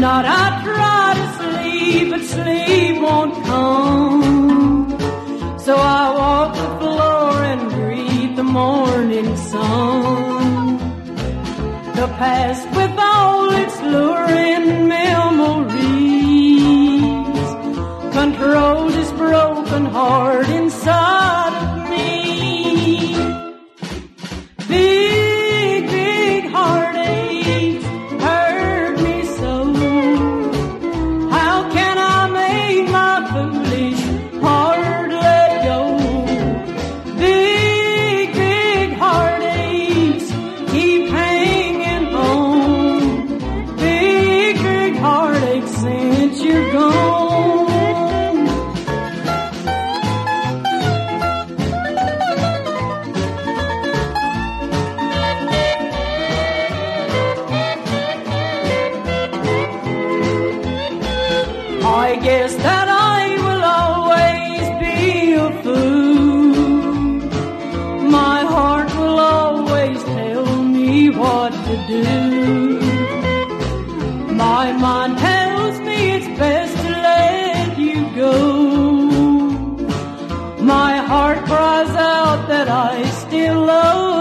night I try to sleep, but sleep won't come. So I walk the floor and greet the morning sun. The past with all its luring memories I guess that I will always be a fool. My heart will always tell me what to do. My mind tells me it's best to let you go. My heart cries out that I still love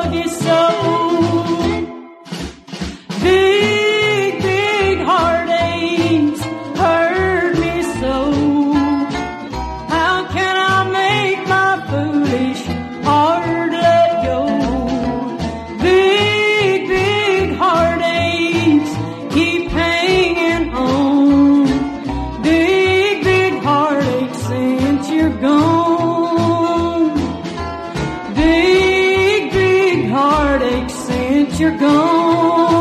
you're gone.